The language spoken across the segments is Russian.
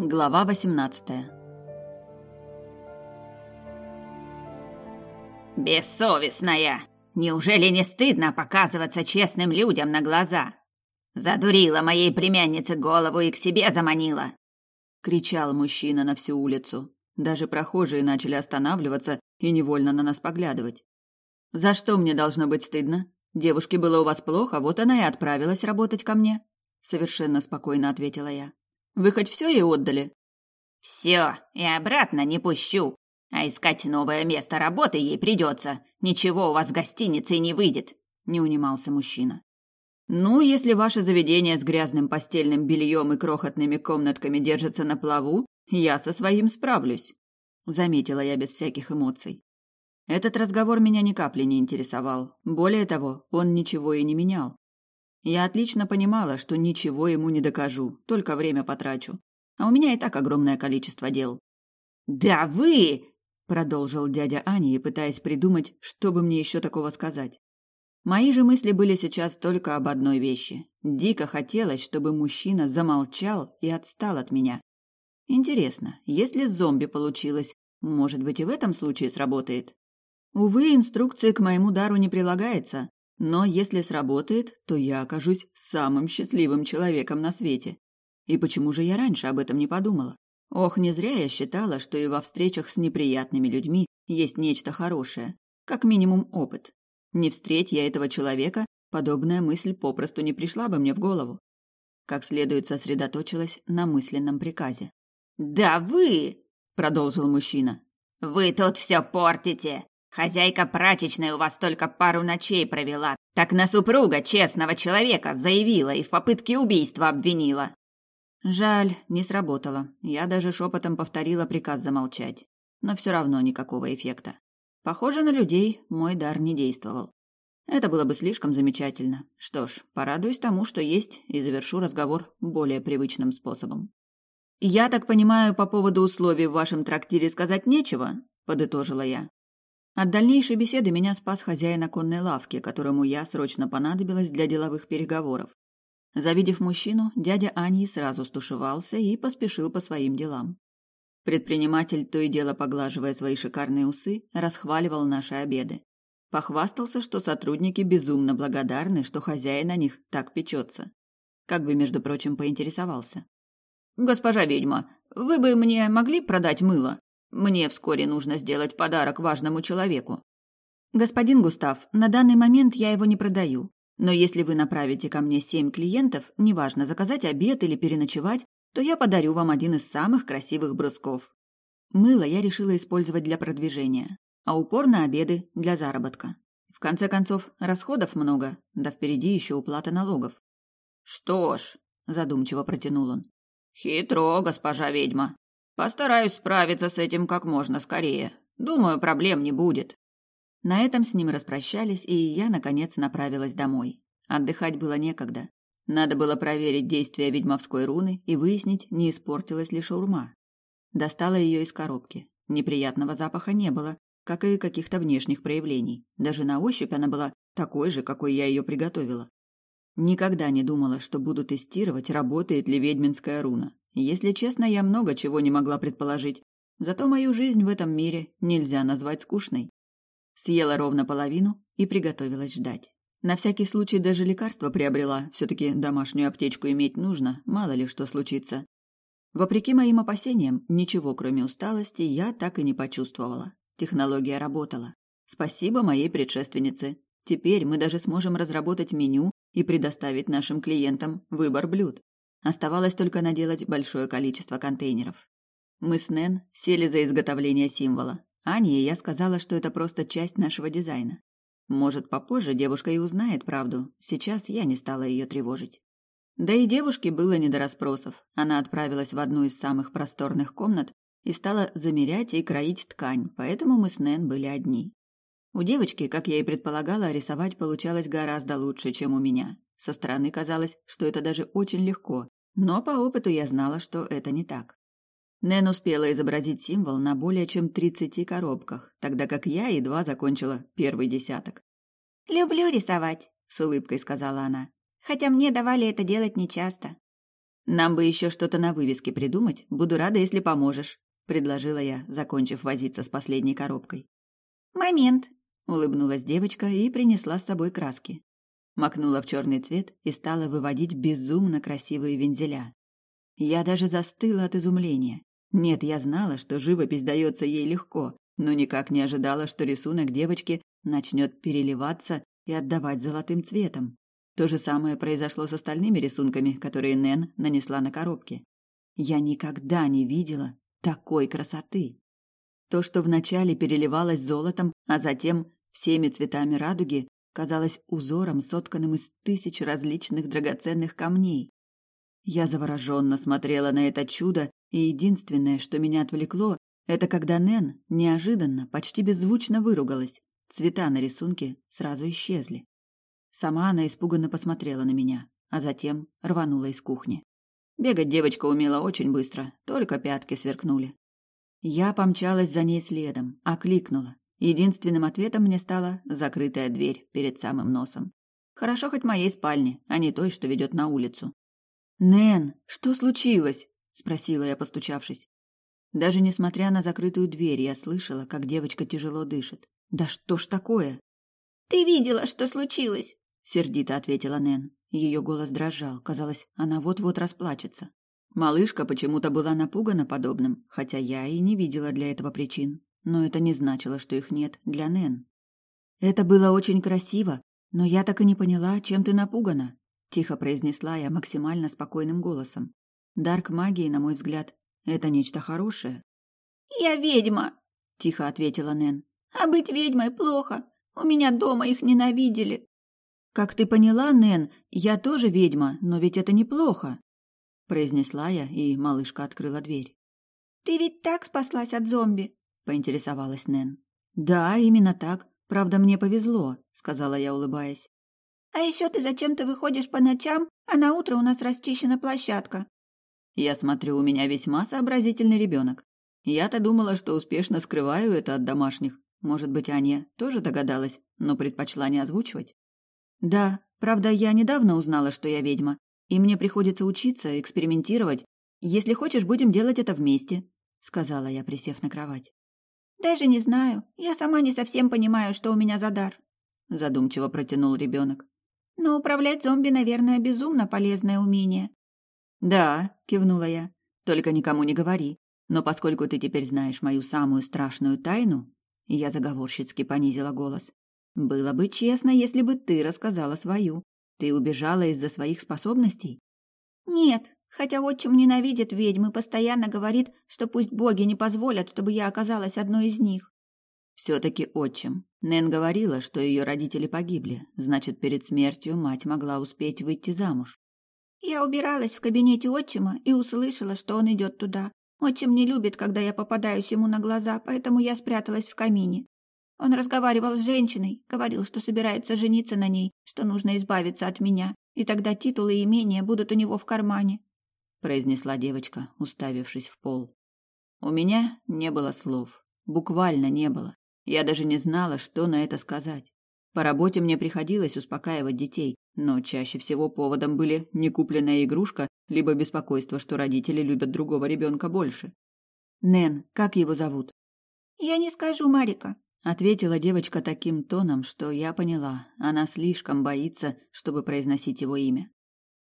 Глава 18 Бессовестная! Неужели не стыдно показываться честным людям на глаза? Задурила моей племяннице голову и к себе заманила!» Кричал мужчина на всю улицу. Даже прохожие начали останавливаться и невольно на нас поглядывать. «За что мне должно быть стыдно? Девушке было у вас плохо, вот она и отправилась работать ко мне», — совершенно спокойно ответила я. «Вы хоть все ей отдали?» «Все, и обратно не пущу. А искать новое место работы ей придется. Ничего у вас в гостинице не выйдет», — не унимался мужчина. «Ну, если ваше заведение с грязным постельным бельем и крохотными комнатками держится на плаву, я со своим справлюсь», — заметила я без всяких эмоций. Этот разговор меня ни капли не интересовал. Более того, он ничего и не менял. Я отлично понимала, что ничего ему не докажу, только время потрачу. А у меня и так огромное количество дел. «Да вы!» – продолжил дядя Ани, пытаясь придумать, что бы мне еще такого сказать. Мои же мысли были сейчас только об одной вещи. Дико хотелось, чтобы мужчина замолчал и отстал от меня. Интересно, если с зомби получилось, может быть и в этом случае сработает? Увы, инструкции к моему дару не прилагается, но если сработает, то я окажусь самым счастливым человеком на свете. И почему же я раньше об этом не подумала? Ох, не зря я считала, что и во встречах с неприятными людьми есть нечто хорошее, как минимум опыт. Не встреть я этого человека, подобная мысль попросту не пришла бы мне в голову. Как следует сосредоточилась на мысленном приказе. «Да вы!» — продолжил мужчина. «Вы тут все портите! Хозяйка прачечной у вас только пару ночей провела, так на супруга честного человека заявила и в попытке убийства обвинила». Жаль, не сработало. Я даже шепотом повторила приказ замолчать. Но все равно никакого эффекта. Похоже, на людей мой дар не действовал. Это было бы слишком замечательно. Что ж, порадуюсь тому, что есть, и завершу разговор более привычным способом. «Я так понимаю, по поводу условий в вашем трактире сказать нечего?» – подытожила я. От дальнейшей беседы меня спас хозяин оконной лавки, которому я срочно понадобилась для деловых переговоров. Завидев мужчину, дядя Ани сразу стушевался и поспешил по своим делам. Предприниматель, то и дело поглаживая свои шикарные усы, расхваливал наши обеды. Похвастался, что сотрудники безумно благодарны, что хозяин о них так печется. Как бы, между прочим, поинтересовался. «Госпожа ведьма, вы бы мне могли продать мыло? Мне вскоре нужно сделать подарок важному человеку». «Господин Густав, на данный момент я его не продаю. Но если вы направите ко мне семь клиентов, неважно, заказать обед или переночевать, то я подарю вам один из самых красивых брусков. Мыло я решила использовать для продвижения, а упор на обеды для заработка. В конце концов, расходов много, да впереди еще уплата налогов. Что ж, задумчиво протянул он. Хитро, госпожа ведьма. Постараюсь справиться с этим как можно скорее. Думаю, проблем не будет. На этом с ним распрощались, и я, наконец, направилась домой. Отдыхать было некогда. Надо было проверить действие ведьмовской руны и выяснить, не испортилась ли шаурма. Достала ее из коробки. Неприятного запаха не было, как и каких-то внешних проявлений. Даже на ощупь она была такой же, какой я ее приготовила. Никогда не думала, что буду тестировать, работает ли ведьминская руна. Если честно, я много чего не могла предположить. Зато мою жизнь в этом мире нельзя назвать скучной. Съела ровно половину и приготовилась ждать. На всякий случай даже лекарство приобрела, все-таки домашнюю аптечку иметь нужно, мало ли что случится. Вопреки моим опасениям, ничего кроме усталости я так и не почувствовала. Технология работала. Спасибо моей предшественнице. Теперь мы даже сможем разработать меню и предоставить нашим клиентам выбор блюд. Оставалось только наделать большое количество контейнеров. Мы с Нэн сели за изготовление символа. Ане я сказала, что это просто часть нашего дизайна. Может, попозже девушка и узнает правду. Сейчас я не стала ее тревожить. Да и девушке было не до расспросов. Она отправилась в одну из самых просторных комнат и стала замерять и кроить ткань, поэтому мы с Нэн были одни. У девочки, как я и предполагала, рисовать получалось гораздо лучше, чем у меня. Со стороны казалось, что это даже очень легко, но по опыту я знала, что это не так. Нэн успела изобразить символ на более чем тридцати коробках, тогда как я едва закончила первый десяток. «Люблю рисовать», — с улыбкой сказала она. «Хотя мне давали это делать нечасто». Нам бы еще что-то на вывеске придумать. Буду рада, если поможешь, предложила я, закончив возиться с последней коробкой. Момент, улыбнулась девочка и принесла с собой краски. Макнула в черный цвет и стала выводить безумно красивые вензеля. Я даже застыла от изумления. Нет, я знала, что живопись дается ей легко, но никак не ожидала, что рисунок девочки начнет переливаться и отдавать золотым цветом. То же самое произошло с остальными рисунками, которые Нэн нанесла на коробке. Я никогда не видела такой красоты. То, что вначале переливалось золотом, а затем всеми цветами радуги, казалось узором, сотканным из тысяч различных драгоценных камней. Я завороженно смотрела на это чудо, и единственное, что меня отвлекло, это когда Нэн неожиданно, почти беззвучно выругалась. Цвета на рисунке сразу исчезли. Сама она испуганно посмотрела на меня, а затем рванула из кухни. Бегать девочка умела очень быстро, только пятки сверкнули. Я помчалась за ней следом, окликнула. Единственным ответом мне стала закрытая дверь перед самым носом. Хорошо хоть моей спальни, а не той, что ведет на улицу. «Нэн, что случилось?» – спросила я, постучавшись. Даже несмотря на закрытую дверь, я слышала, как девочка тяжело дышит. «Да что ж такое?» «Ты видела, что случилось?» – сердито ответила Нэн. Ее голос дрожал, казалось, она вот-вот расплачется. Малышка почему-то была напугана подобным, хотя я и не видела для этого причин но это не значило, что их нет для Нэн. «Это было очень красиво, но я так и не поняла, чем ты напугана», — тихо произнесла я максимально спокойным голосом. «Дарк магии, на мой взгляд, это нечто хорошее». «Я ведьма», — тихо ответила Нэн. «А быть ведьмой плохо. У меня дома их ненавидели». «Как ты поняла, Нэн, я тоже ведьма, но ведь это неплохо», — произнесла я, и малышка открыла дверь. «Ты ведь так спаслась от зомби?» Поинтересовалась Нэн. Да, именно так. Правда, мне повезло, сказала я, улыбаясь. А еще ты зачем-то выходишь по ночам, а на утро у нас расчищена площадка. Я смотрю, у меня весьма сообразительный ребенок. Я-то думала, что успешно скрываю это от домашних. Может быть, Аня тоже догадалась, но предпочла не озвучивать. Да, правда, я недавно узнала, что я ведьма, и мне приходится учиться, экспериментировать. Если хочешь, будем делать это вместе, сказала я, присев на кровать. Даже не знаю. Я сама не совсем понимаю, что у меня за дар. Задумчиво протянул ребенок. Но управлять зомби, наверное, безумно полезное умение. Да, кивнула я. Только никому не говори. Но поскольку ты теперь знаешь мою самую страшную тайну, я заговорщицки понизила голос. Было бы честно, если бы ты рассказала свою. Ты убежала из-за своих способностей? Нет, Хотя отчим ненавидит ведьм и постоянно говорит, что пусть боги не позволят, чтобы я оказалась одной из них. Все-таки отчим. Нэн говорила, что ее родители погибли, значит, перед смертью мать могла успеть выйти замуж. Я убиралась в кабинете отчима и услышала, что он идет туда. Отчим не любит, когда я попадаюсь ему на глаза, поэтому я спряталась в камине. Он разговаривал с женщиной, говорил, что собирается жениться на ней, что нужно избавиться от меня, и тогда титулы и имения будут у него в кармане произнесла девочка, уставившись в пол. У меня не было слов, буквально не было. Я даже не знала, что на это сказать. По работе мне приходилось успокаивать детей, но чаще всего поводом были некупленная игрушка, либо беспокойство, что родители любят другого ребенка больше. Нэн, как его зовут? Я не скажу, Марика, ответила девочка таким тоном, что я поняла, она слишком боится, чтобы произносить его имя.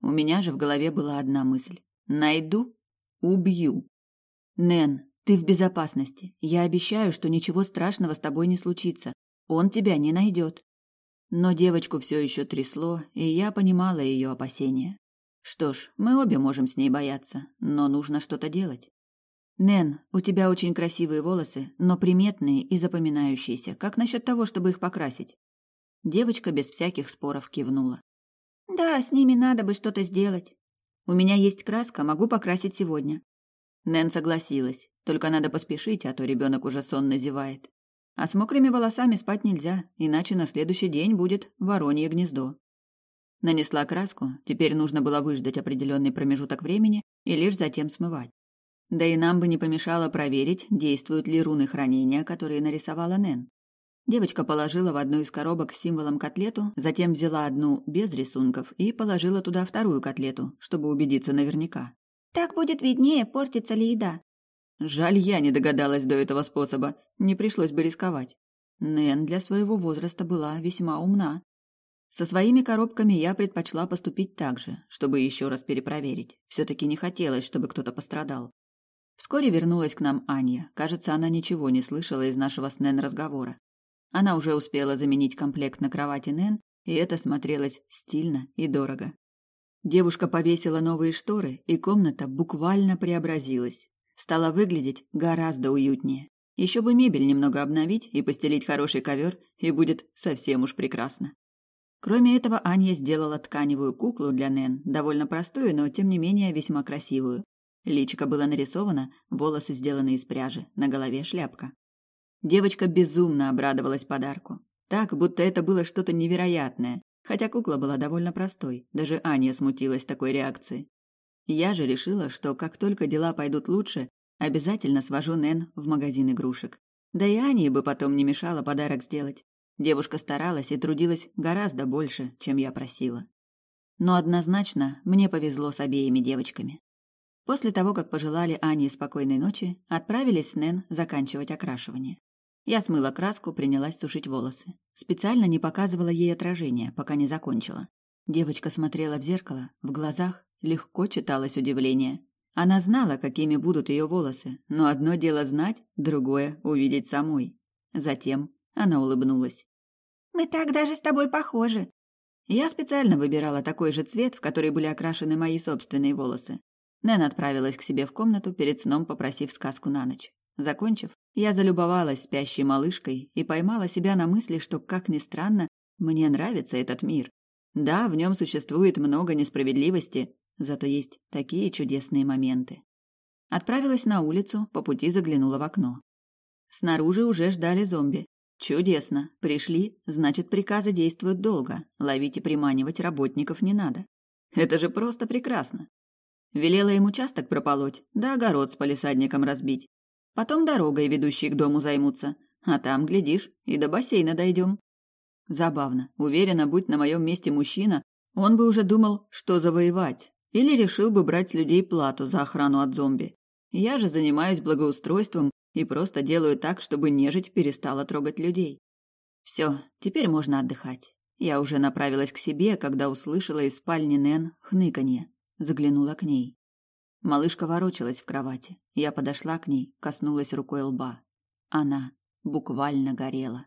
У меня же в голове была одна мысль: Найду – убью. Нэн, ты в безопасности. Я обещаю, что ничего страшного с тобой не случится. Он тебя не найдет. Но девочку все еще трясло, и я понимала ее опасения. Что ж, мы обе можем с ней бояться, но нужно что-то делать. Нэн, у тебя очень красивые волосы, но приметные и запоминающиеся. Как насчет того, чтобы их покрасить? Девочка без всяких споров кивнула. Да, с ними надо бы что-то сделать. У меня есть краска, могу покрасить сегодня. Нэн согласилась. Только надо поспешить, а то ребенок уже сонно зевает. А с мокрыми волосами спать нельзя, иначе на следующий день будет воронье гнездо. Нанесла краску, теперь нужно было выждать определенный промежуток времени и лишь затем смывать. Да и нам бы не помешало проверить, действуют ли руны хранения, которые нарисовала Нэн. Девочка положила в одну из коробок с символом котлету, затем взяла одну без рисунков и положила туда вторую котлету, чтобы убедиться наверняка. «Так будет виднее, портится ли еда». Жаль, я не догадалась до этого способа, не пришлось бы рисковать. Нэн для своего возраста была весьма умна. Со своими коробками я предпочла поступить так же, чтобы еще раз перепроверить. Все-таки не хотелось, чтобы кто-то пострадал. Вскоре вернулась к нам Аня. Кажется, она ничего не слышала из нашего с Нэн разговора. Она уже успела заменить комплект на кровати Нэн, и это смотрелось стильно и дорого. Девушка повесила новые шторы, и комната буквально преобразилась. Стала выглядеть гораздо уютнее. Еще бы мебель немного обновить и постелить хороший ковер, и будет совсем уж прекрасно. Кроме этого, Аня сделала тканевую куклу для Нэн, довольно простую, но тем не менее весьма красивую. Личико было нарисовано, волосы сделаны из пряжи, на голове шляпка. Девочка безумно обрадовалась подарку. Так, будто это было что-то невероятное, хотя кукла была довольно простой, даже Аня смутилась такой реакции. Я же решила, что как только дела пойдут лучше, обязательно свожу Нэн в магазин игрушек. Да и Ане бы потом не мешало подарок сделать. Девушка старалась и трудилась гораздо больше, чем я просила. Но однозначно мне повезло с обеими девочками. После того, как пожелали Ане спокойной ночи, отправились с Нэн заканчивать окрашивание. Я смыла краску, принялась сушить волосы. Специально не показывала ей отражение, пока не закончила. Девочка смотрела в зеркало, в глазах легко читалось удивление. Она знала, какими будут ее волосы, но одно дело знать, другое — увидеть самой. Затем она улыбнулась. «Мы так даже с тобой похожи». Я специально выбирала такой же цвет, в который были окрашены мои собственные волосы. Нэн отправилась к себе в комнату, перед сном попросив сказку на ночь. Закончив, я залюбовалась спящей малышкой и поймала себя на мысли, что, как ни странно, мне нравится этот мир. Да, в нем существует много несправедливости, зато есть такие чудесные моменты. Отправилась на улицу, по пути заглянула в окно. Снаружи уже ждали зомби. Чудесно. Пришли, значит, приказы действуют долго. Ловить и приманивать работников не надо. Это же просто прекрасно. Велела им участок прополоть, да огород с палисадником разбить. Потом дорогой, ведущей к дому, займутся. А там, глядишь, и до бассейна дойдем. Забавно. Уверена, будь на моем месте мужчина, он бы уже думал, что завоевать. Или решил бы брать с людей плату за охрану от зомби. Я же занимаюсь благоустройством и просто делаю так, чтобы нежить перестала трогать людей. Все, теперь можно отдыхать. Я уже направилась к себе, когда услышала из спальни Нэн хныканье. Заглянула к ней. Малышка ворочалась в кровати. Я подошла к ней, коснулась рукой лба. Она буквально горела.